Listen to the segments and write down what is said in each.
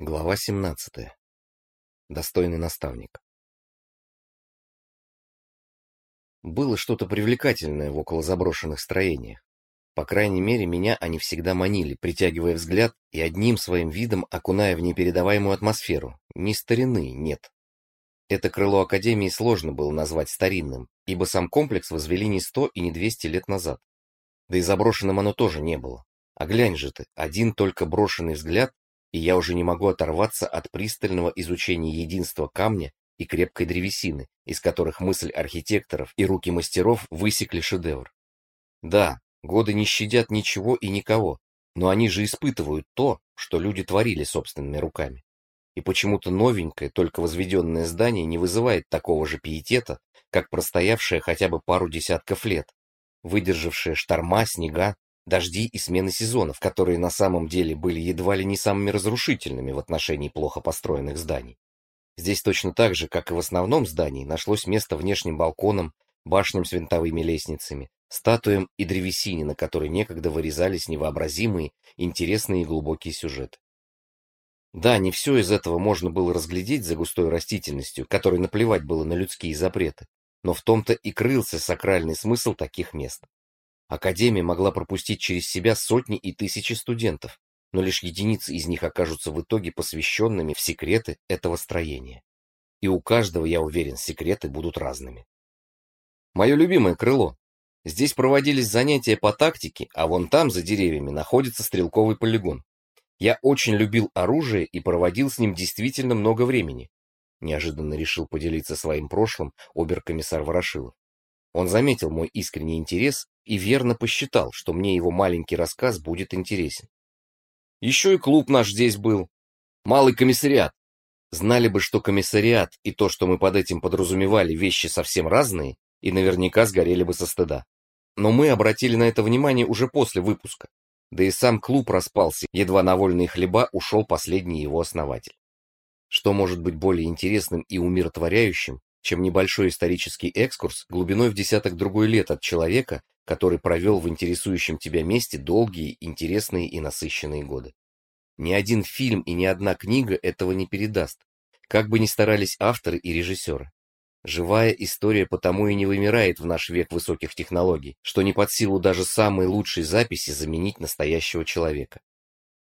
Глава 17. Достойный наставник. Было что-то привлекательное в около заброшенных строениях. По крайней мере, меня они всегда манили, притягивая взгляд и одним своим видом окуная в непередаваемую атмосферу. Ни старины нет. Это крыло Академии сложно было назвать старинным, ибо сам комплекс возвели не сто и не двести лет назад. Да и заброшенным оно тоже не было. А глянь же ты, один только брошенный взгляд, и я уже не могу оторваться от пристального изучения единства камня и крепкой древесины, из которых мысль архитекторов и руки мастеров высекли шедевр. Да, годы не щадят ничего и никого, но они же испытывают то, что люди творили собственными руками. И почему-то новенькое, только возведенное здание не вызывает такого же пиетета, как простоявшее хотя бы пару десятков лет, выдержавшее шторма, снега, дожди и смены сезонов, которые на самом деле были едва ли не самыми разрушительными в отношении плохо построенных зданий. Здесь точно так же, как и в основном здании, нашлось место внешним балконам, башням с винтовыми лестницами, статуям и древесине, на которой некогда вырезались невообразимые, интересные и глубокие сюжеты. Да, не все из этого можно было разглядеть за густой растительностью, которой наплевать было на людские запреты, но в том-то и крылся сакральный смысл таких мест. Академия могла пропустить через себя сотни и тысячи студентов, но лишь единицы из них окажутся в итоге посвященными в секреты этого строения. И у каждого, я уверен, секреты будут разными. Мое любимое крыло. Здесь проводились занятия по тактике, а вон там, за деревьями, находится стрелковый полигон. Я очень любил оружие и проводил с ним действительно много времени. Неожиданно решил поделиться своим прошлым оберкомиссар Ворошилов. Он заметил мой искренний интерес и верно посчитал, что мне его маленький рассказ будет интересен. Еще и клуб наш здесь был. Малый комиссариат. Знали бы, что комиссариат и то, что мы под этим подразумевали, вещи совсем разные, и наверняка сгорели бы со стыда. Но мы обратили на это внимание уже после выпуска. Да и сам клуб распался, едва на вольные хлеба ушел последний его основатель. Что может быть более интересным и умиротворяющим, чем небольшой исторический экскурс глубиной в десяток другой лет от человека, который провел в интересующем тебя месте долгие, интересные и насыщенные годы. Ни один фильм и ни одна книга этого не передаст, как бы ни старались авторы и режиссеры. Живая история потому и не вымирает в наш век высоких технологий, что не под силу даже самой лучшей записи заменить настоящего человека.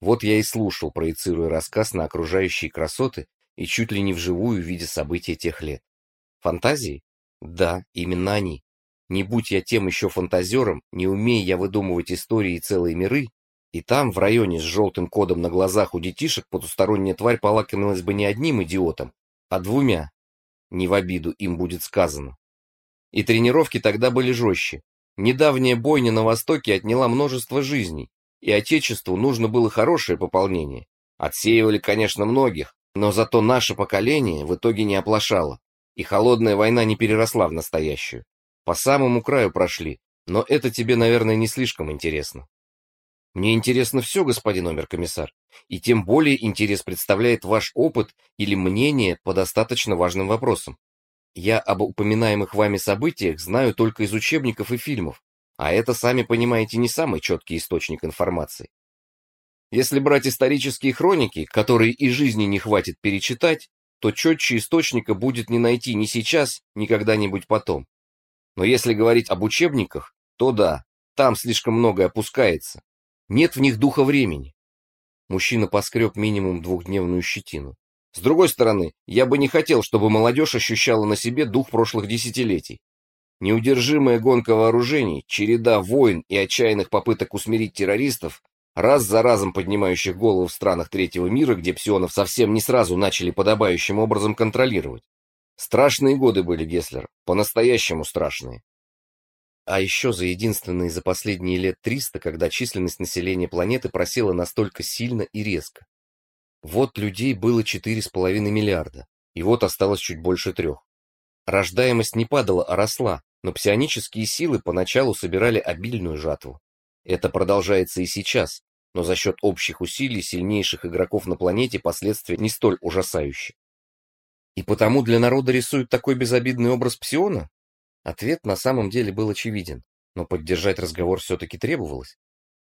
Вот я и слушал, проецируя рассказ на окружающие красоты и чуть ли не вживую видя события тех лет. Фантазии? Да, именно они. Не будь я тем еще фантазером, не умея я выдумывать истории и целые миры, и там, в районе с желтым кодом на глазах у детишек, потусторонняя тварь полакомилась бы не одним идиотом, а двумя. Не в обиду им будет сказано. И тренировки тогда были жестче. Недавняя бойня на Востоке отняла множество жизней, и Отечеству нужно было хорошее пополнение. Отсеивали, конечно, многих, но зато наше поколение в итоге не оплошало и холодная война не переросла в настоящую. По самому краю прошли, но это тебе, наверное, не слишком интересно. Мне интересно все, господин обер-комиссар, и тем более интерес представляет ваш опыт или мнение по достаточно важным вопросам. Я об упоминаемых вами событиях знаю только из учебников и фильмов, а это, сами понимаете, не самый четкий источник информации. Если брать исторические хроники, которые и жизни не хватит перечитать, то четче источника будет не найти ни сейчас, ни когда-нибудь потом. Но если говорить об учебниках, то да, там слишком многое опускается. Нет в них духа времени. Мужчина поскреб минимум двухдневную щетину. С другой стороны, я бы не хотел, чтобы молодежь ощущала на себе дух прошлых десятилетий. Неудержимая гонка вооружений, череда войн и отчаянных попыток усмирить террористов раз за разом поднимающих голову в странах третьего мира, где псионов совсем не сразу начали подобающим образом контролировать. Страшные годы были, Гесслер, по-настоящему страшные. А еще за единственные за последние лет 300, когда численность населения планеты просела настолько сильно и резко. Вот людей было 4,5 миллиарда, и вот осталось чуть больше трех. Рождаемость не падала, а росла, но псионические силы поначалу собирали обильную жатву. Это продолжается и сейчас, но за счет общих усилий сильнейших игроков на планете последствия не столь ужасающие. И потому для народа рисуют такой безобидный образ Псиона? Ответ на самом деле был очевиден, но поддержать разговор все-таки требовалось.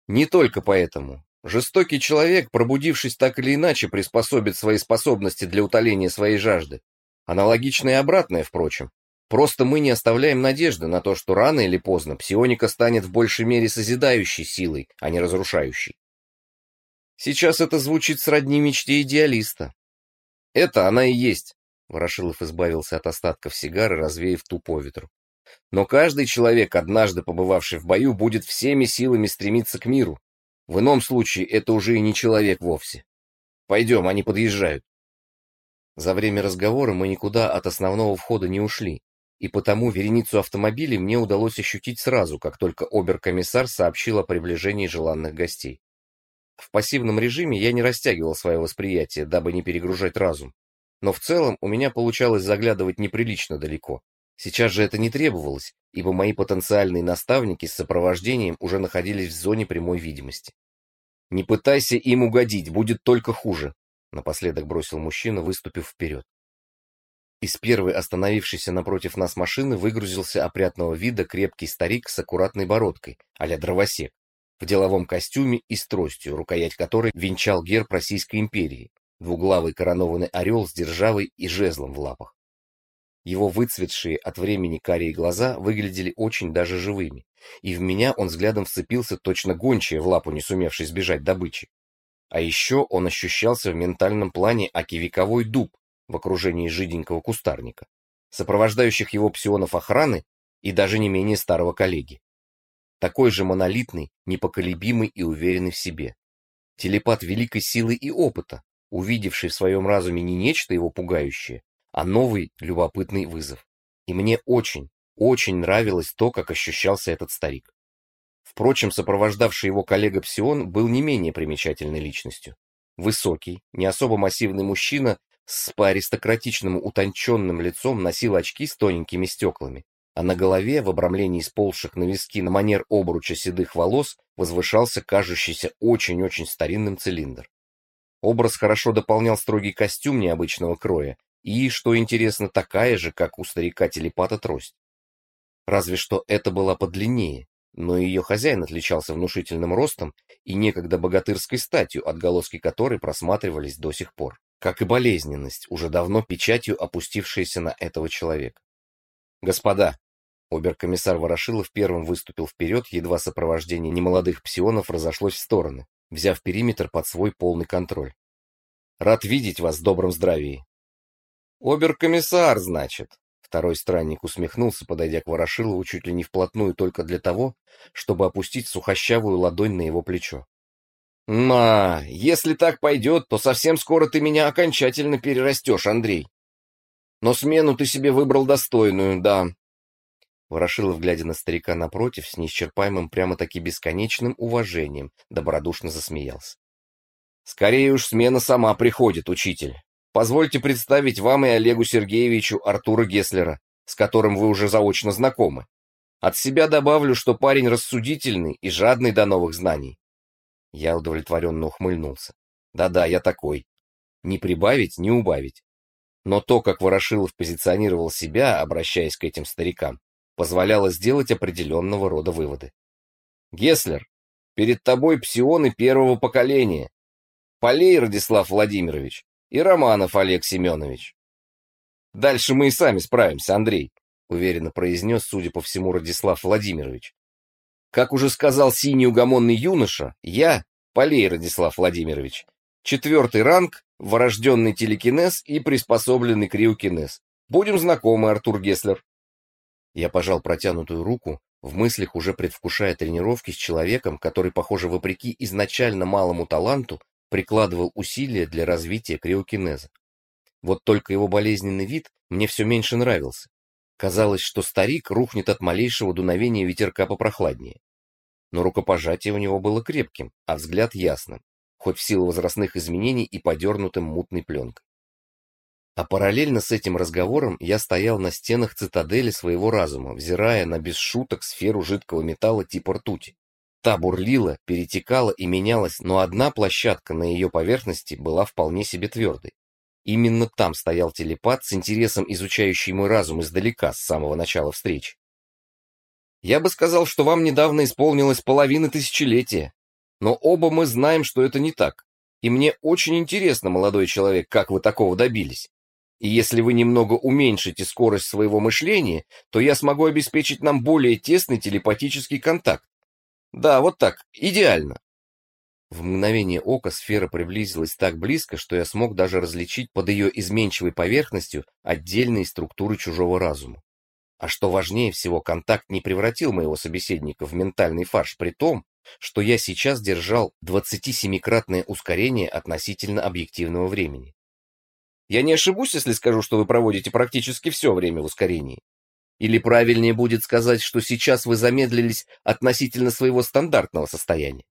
Не только поэтому. Жестокий человек, пробудившись так или иначе, приспособит свои способности для утоления своей жажды. Аналогично и обратное, впрочем. Просто мы не оставляем надежды на то, что рано или поздно псионика станет в большей мере созидающей силой, а не разрушающей. Сейчас это звучит сродни мечте идеалиста. Это она и есть. Ворошилов избавился от остатков сигары, развеяв ту ветру. Но каждый человек, однажды побывавший в бою, будет всеми силами стремиться к миру, в ином случае это уже и не человек вовсе. Пойдем, они подъезжают. За время разговора мы никуда от основного входа не ушли, и потому вереницу автомобилей мне удалось ощутить сразу, как только обер-комиссар сообщил о приближении желанных гостей. В пассивном режиме я не растягивал свое восприятие, дабы не перегружать разум. Но в целом у меня получалось заглядывать неприлично далеко. Сейчас же это не требовалось, ибо мои потенциальные наставники с сопровождением уже находились в зоне прямой видимости. «Не пытайся им угодить, будет только хуже», — напоследок бросил мужчина, выступив вперед. Из первой остановившейся напротив нас машины выгрузился опрятного вида крепкий старик с аккуратной бородкой, а-ля дровосек, в деловом костюме и с тростью, рукоять которой венчал герб Российской империи, двуглавый коронованный орел с державой и жезлом в лапах. Его выцветшие от времени карие глаза выглядели очень даже живыми, и в меня он взглядом вцепился точно гончая в лапу, не сумевший сбежать добычи. А еще он ощущался в ментальном плане аки вековой дуб в окружении жиденького кустарника, сопровождающих его псионов охраны и даже не менее старого коллеги. Такой же монолитный, непоколебимый и уверенный в себе. Телепат великой силы и опыта, увидевший в своем разуме не нечто его пугающее, а новый любопытный вызов. И мне очень, очень нравилось то, как ощущался этот старик. Впрочем, сопровождавший его коллега Псион был не менее примечательной личностью. Высокий, не особо массивный мужчина с по аристократичному утонченным лицом носил очки с тоненькими стеклами, а на голове, в обрамлении сползших на виски на манер обруча седых волос, возвышался кажущийся очень-очень старинным цилиндр. Образ хорошо дополнял строгий костюм необычного кроя и, что интересно, такая же, как у старика-телепата трость. Разве что это была подлиннее, но ее хозяин отличался внушительным ростом и некогда богатырской статью, отголоски которой просматривались до сих пор, как и болезненность, уже давно печатью опустившаяся на этого человека. «Господа!» Оберкомиссар Ворошилов первым выступил вперед, едва сопровождение немолодых псионов разошлось в стороны, взяв периметр под свой полный контроль. «Рад видеть вас в добром здравии. «Оберкомиссар, значит?» Второй странник усмехнулся, подойдя к Ворошилову чуть ли не вплотную только для того, чтобы опустить сухощавую ладонь на его плечо. «Ма, если так пойдет, то совсем скоро ты меня окончательно перерастешь, Андрей. Но смену ты себе выбрал достойную, да». Ворошилов, глядя на старика напротив, с неисчерпаемым прямо-таки бесконечным уважением, добродушно засмеялся. «Скорее уж смена сама приходит, учитель. Позвольте представить вам и Олегу Сергеевичу Артура Геслера, с которым вы уже заочно знакомы. От себя добавлю, что парень рассудительный и жадный до новых знаний. Я удовлетворенно ухмыльнулся. Да-да, я такой. Не прибавить, не убавить. Но то, как Ворошилов позиционировал себя, обращаясь к этим старикам, позволяло сделать определенного рода выводы. Геслер, перед тобой псионы первого поколения. Полей, Радислав Владимирович, и Романов Олег Семенович. Дальше мы и сами справимся, Андрей, уверенно произнес, судя по всему, Радислав Владимирович. Как уже сказал синий угомонный юноша, я, Полей Радислав Владимирович, четвертый ранг, врожденный телекинез и приспособленный криокинез. Будем знакомы, Артур Геслер. Я пожал протянутую руку, в мыслях уже предвкушая тренировки с человеком, который, похоже, вопреки изначально малому таланту, прикладывал усилия для развития криокинеза. Вот только его болезненный вид мне все меньше нравился. Казалось, что старик рухнет от малейшего дуновения ветерка попрохладнее. Но рукопожатие у него было крепким, а взгляд ясным, хоть в силу возрастных изменений и подернутым мутной пленкой. А параллельно с этим разговором я стоял на стенах цитадели своего разума, взирая на без шуток сферу жидкого металла типа ртути. Та бурлила, перетекала и менялась, но одна площадка на ее поверхности была вполне себе твердой. Именно там стоял телепат с интересом изучающий мой разум издалека, с самого начала встречи. «Я бы сказал, что вам недавно исполнилось половина тысячелетия», Но оба мы знаем, что это не так. И мне очень интересно, молодой человек, как вы такого добились. И если вы немного уменьшите скорость своего мышления, то я смогу обеспечить нам более тесный телепатический контакт. Да, вот так, идеально. В мгновение ока сфера приблизилась так близко, что я смог даже различить под ее изменчивой поверхностью отдельные структуры чужого разума. А что важнее всего, контакт не превратил моего собеседника в ментальный фарш, при том, что я сейчас держал 27-кратное ускорение относительно объективного времени. Я не ошибусь, если скажу, что вы проводите практически все время в ускорении. Или правильнее будет сказать, что сейчас вы замедлились относительно своего стандартного состояния.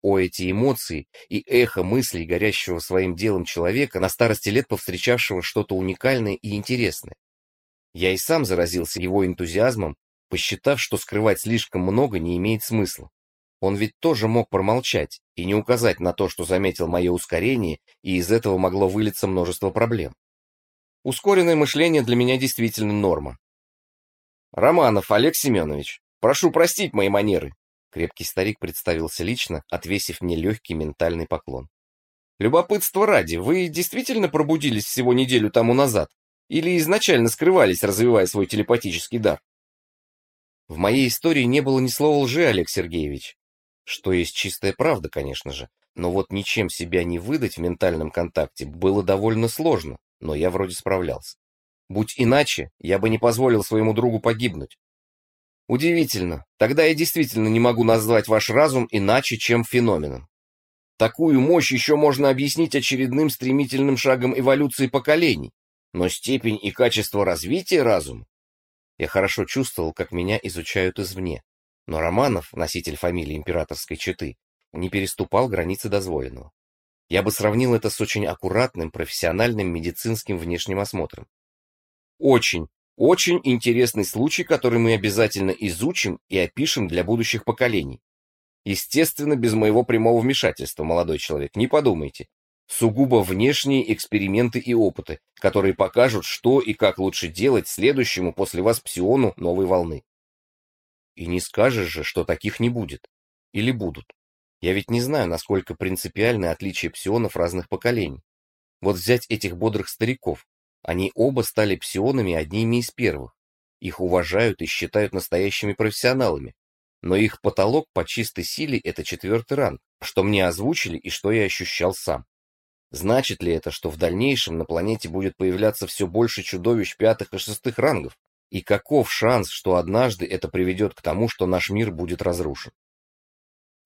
О, эти эмоции и эхо мыслей, горящего своим делом человека, на старости лет повстречавшего что-то уникальное и интересное. Я и сам заразился его энтузиазмом, посчитав, что скрывать слишком много не имеет смысла. Он ведь тоже мог промолчать и не указать на то, что заметил мое ускорение, и из этого могло вылиться множество проблем. Ускоренное мышление для меня действительно норма. Романов Олег Семенович, прошу простить мои манеры, Крепкий старик представился лично, отвесив мне легкий ментальный поклон. «Любопытство ради, вы действительно пробудились всего неделю тому назад? Или изначально скрывались, развивая свой телепатический дар?» В моей истории не было ни слова лжи, Олег Сергеевич. Что есть чистая правда, конечно же, но вот ничем себя не выдать в ментальном контакте было довольно сложно, но я вроде справлялся. Будь иначе, я бы не позволил своему другу погибнуть. Удивительно. Тогда я действительно не могу назвать ваш разум иначе, чем феноменом. Такую мощь еще можно объяснить очередным стремительным шагом эволюции поколений. Но степень и качество развития разума... Я хорошо чувствовал, как меня изучают извне. Но Романов, носитель фамилии императорской четы, не переступал границы дозволенного. Я бы сравнил это с очень аккуратным профессиональным медицинским внешним осмотром. Очень, очень интересный случай, который мы обязательно изучим и опишем для будущих поколений. Естественно, без моего прямого вмешательства, молодой человек, не подумайте. Сугубо внешние эксперименты и опыты, которые покажут, что и как лучше делать следующему после вас псиону новой волны. И не скажешь же, что таких не будет. Или будут. Я ведь не знаю, насколько принципиальны отличия псионов разных поколений. Вот взять этих бодрых стариков. Они оба стали псионами одними из первых. Их уважают и считают настоящими профессионалами. Но их потолок по чистой силе – это четвертый ранг, что мне озвучили и что я ощущал сам. Значит ли это, что в дальнейшем на планете будет появляться все больше чудовищ пятых и шестых рангов? И каков шанс, что однажды это приведет к тому, что наш мир будет разрушен?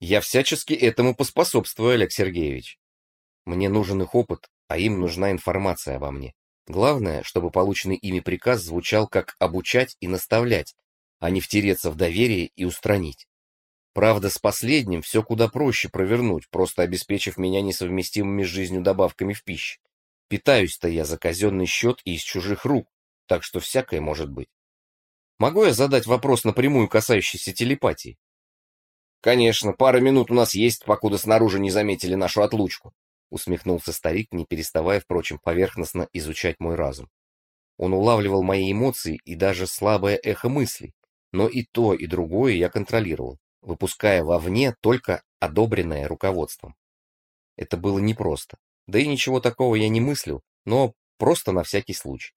Я всячески этому поспособствую, Олег Сергеевич. Мне нужен их опыт, а им нужна информация обо мне. Главное, чтобы полученный ими приказ звучал как обучать и наставлять, а не втереться в доверие и устранить. Правда, с последним все куда проще провернуть, просто обеспечив меня несовместимыми с жизнью добавками в пищу. Питаюсь-то я за казенный счет и из чужих рук, так что всякое может быть. Могу я задать вопрос напрямую, касающийся телепатии? Конечно, пара минут у нас есть, покуда снаружи не заметили нашу отлучку. Усмехнулся старик, не переставая, впрочем, поверхностно изучать мой разум. Он улавливал мои эмоции и даже слабое эхо мыслей, но и то, и другое я контролировал, выпуская вовне только одобренное руководством. Это было непросто, да и ничего такого я не мыслил, но просто на всякий случай.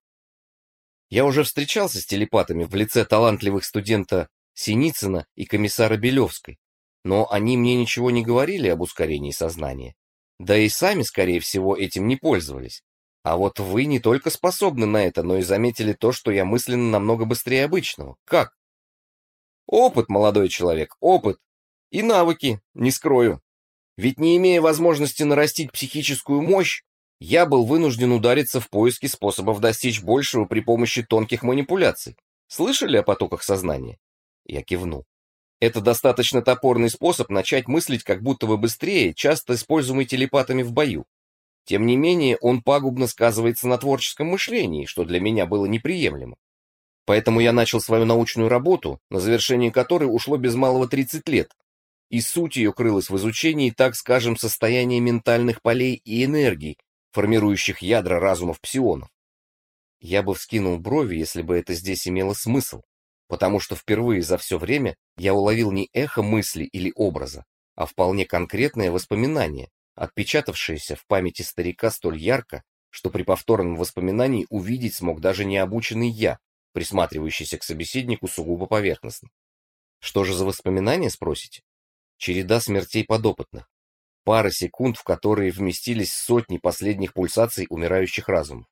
Я уже встречался с телепатами в лице талантливых студента Синицына и комиссара Белевской, но они мне ничего не говорили об ускорении сознания, да и сами, скорее всего, этим не пользовались. А вот вы не только способны на это, но и заметили то, что я мысленно намного быстрее обычного. Как? Опыт, молодой человек, опыт. И навыки, не скрою. Ведь не имея возможности нарастить психическую мощь, я был вынужден удариться в поиски способов достичь большего при помощи тонких манипуляций. Слышали о потоках сознания? Я кивнул. Это достаточно топорный способ начать мыслить как будто бы быстрее, часто используемый телепатами в бою. Тем не менее, он пагубно сказывается на творческом мышлении, что для меня было неприемлемо. Поэтому я начал свою научную работу, на завершение которой ушло без малого 30 лет, и суть ее крылась в изучении, так скажем, состояния ментальных полей и энергий, формирующих ядра разумов псионов. Я бы вскинул брови, если бы это здесь имело смысл, потому что впервые за все время я уловил не эхо мысли или образа, а вполне конкретное воспоминание, отпечатавшееся в памяти старика столь ярко, что при повторном воспоминании увидеть смог даже необученный я, присматривающийся к собеседнику сугубо поверхностно. Что же за воспоминания, спросите? Череда смертей подопытных. Пара секунд, в которые вместились сотни последних пульсаций умирающих разумов.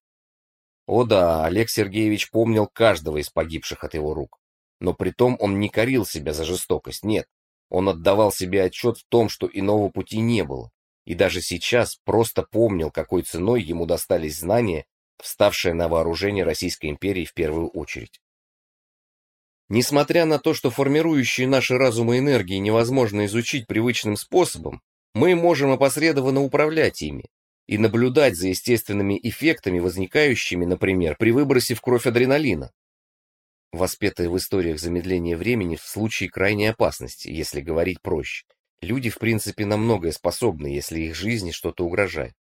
О да, Олег Сергеевич помнил каждого из погибших от его рук. Но притом он не корил себя за жестокость, нет. Он отдавал себе отчет в том, что иного пути не было. И даже сейчас просто помнил, какой ценой ему достались знания, вставшие на вооружение Российской империи в первую очередь. Несмотря на то, что формирующие наши разумы энергии невозможно изучить привычным способом, мы можем опосредованно управлять ими, и наблюдать за естественными эффектами, возникающими, например, при выбросе в кровь адреналина. Воспетое в историях замедление времени в случае крайней опасности, если говорить проще. Люди, в принципе, на многое способны, если их жизни что-то угрожает.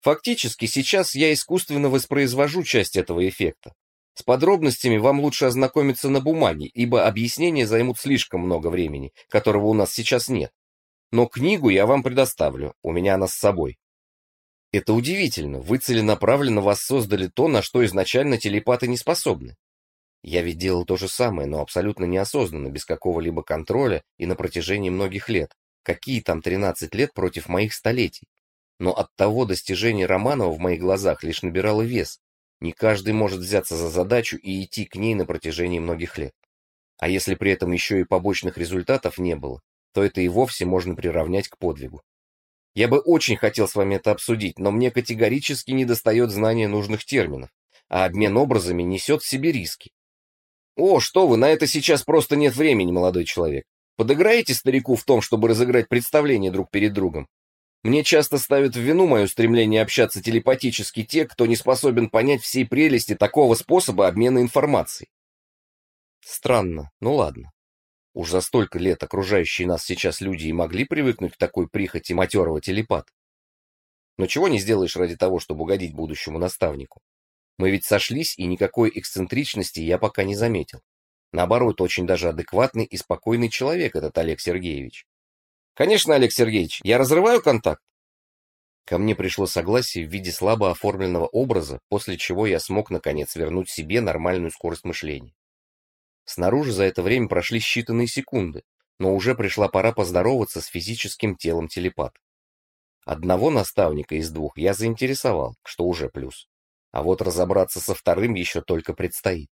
Фактически, сейчас я искусственно воспроизвожу часть этого эффекта. С подробностями вам лучше ознакомиться на бумаге, ибо объяснения займут слишком много времени, которого у нас сейчас нет. Но книгу я вам предоставлю, у меня она с собой. Это удивительно, вы целенаправленно воссоздали то, на что изначально телепаты не способны. Я ведь делал то же самое, но абсолютно неосознанно, без какого-либо контроля и на протяжении многих лет. Какие там 13 лет против моих столетий? Но от того достижения Романова в моих глазах лишь набирало вес. Не каждый может взяться за задачу и идти к ней на протяжении многих лет. А если при этом еще и побочных результатов не было, то это и вовсе можно приравнять к подвигу. Я бы очень хотел с вами это обсудить, но мне категорически недостает знания нужных терминов, а обмен образами несет в себе риски. О, что вы, на это сейчас просто нет времени, молодой человек. Подыграете старику в том, чтобы разыграть представление друг перед другом? Мне часто ставят в вину мое стремление общаться телепатически те, кто не способен понять всей прелести такого способа обмена информацией. Странно, ну ладно. Уж за столько лет окружающие нас сейчас люди и могли привыкнуть к такой прихоти матерого телепата. Но чего не сделаешь ради того, чтобы угодить будущему наставнику? Мы ведь сошлись, и никакой эксцентричности я пока не заметил. Наоборот, очень даже адекватный и спокойный человек этот Олег Сергеевич. Конечно, Олег Сергеевич, я разрываю контакт. Ко мне пришло согласие в виде слабо оформленного образа, после чего я смог наконец вернуть себе нормальную скорость мышления. Снаружи за это время прошли считанные секунды, но уже пришла пора поздороваться с физическим телом телепата. Одного наставника из двух я заинтересовал, что уже плюс. А вот разобраться со вторым еще только предстоит.